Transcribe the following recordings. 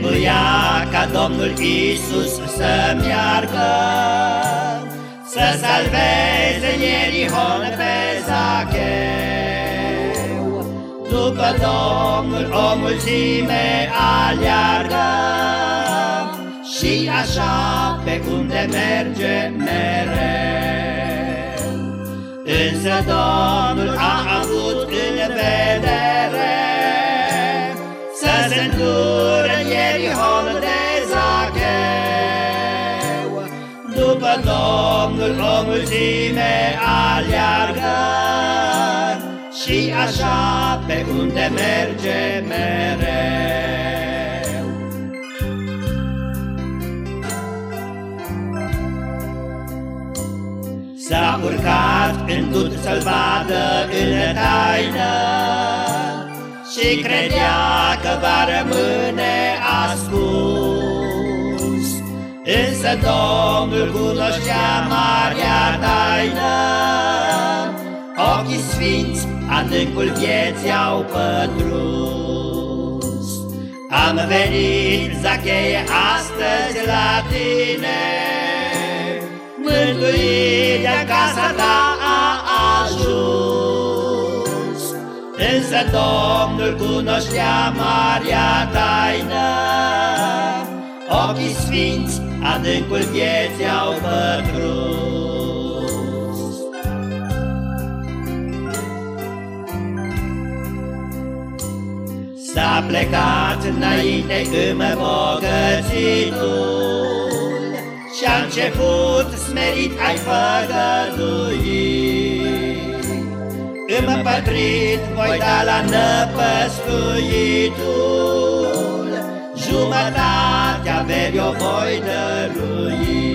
Trebuia ca Domnul Isus să meargă Să salveze Ierihon pe Zacheu. După Domnul o mulțime aleargă Și așa pe unde merge mereu. Însă Domnul a avut în vedere Să se întură După Domnul o mulțime aleargă. Și așa pe unde merge mereu. S-a urcat în dut să-l vadă în taină Și credea că va rămâne ascuns Însă Domnul cunoștea marea taină, Ochii sfinți adâncul vieții au pătrus. Am venit, Zacheie, astăzi la tine, Mântuirea casa ta Domnul cunoștea marea taină, Ochii sfinți adâncul vieții au pătrus. S-a plecat înainte îmi bogățitul. Și-a început smerit ai făgăduit Îmi pătrit voi da la năpăstuitul Jumătatea averi o voi dărui.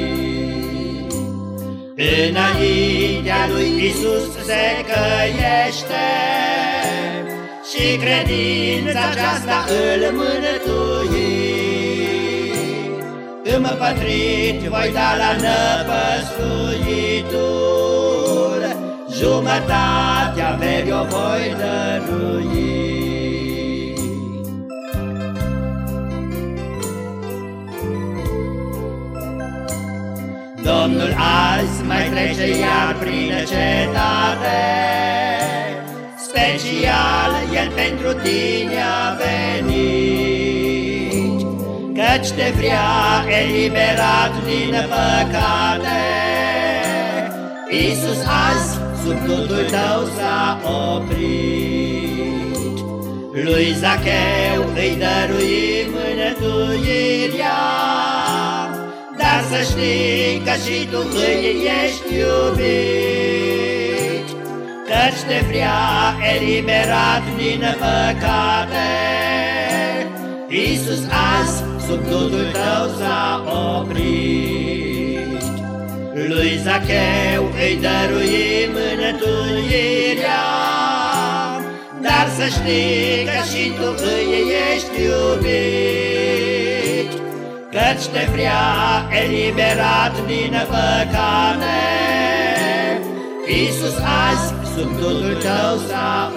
Înaintea lui Isus se căiește Și credința aceasta îl mânătui. Îmi pătrit voi da la năpăstuitul, Jumătatea averi o voi dărui. Domnul azi mai trece iar prin cetate, Special El pentru tine a venit, Căci te vrea eliberat din păcate. Iisus azi sub tutul tău s-a oprit, Lui Zacheu îi dăruim mânătuirea, dar să știi că și tu îi ești iubit, Căci te vrea eliberat din păcate. Iisus azi sub tutul tău s-a oprit. Lui Zacheu îi dăruim mânătuirea, Dar să știi că și tu îi ești iubit, Căci te vrea eliberat din păcate. Iisus azi sub tutul tău s-a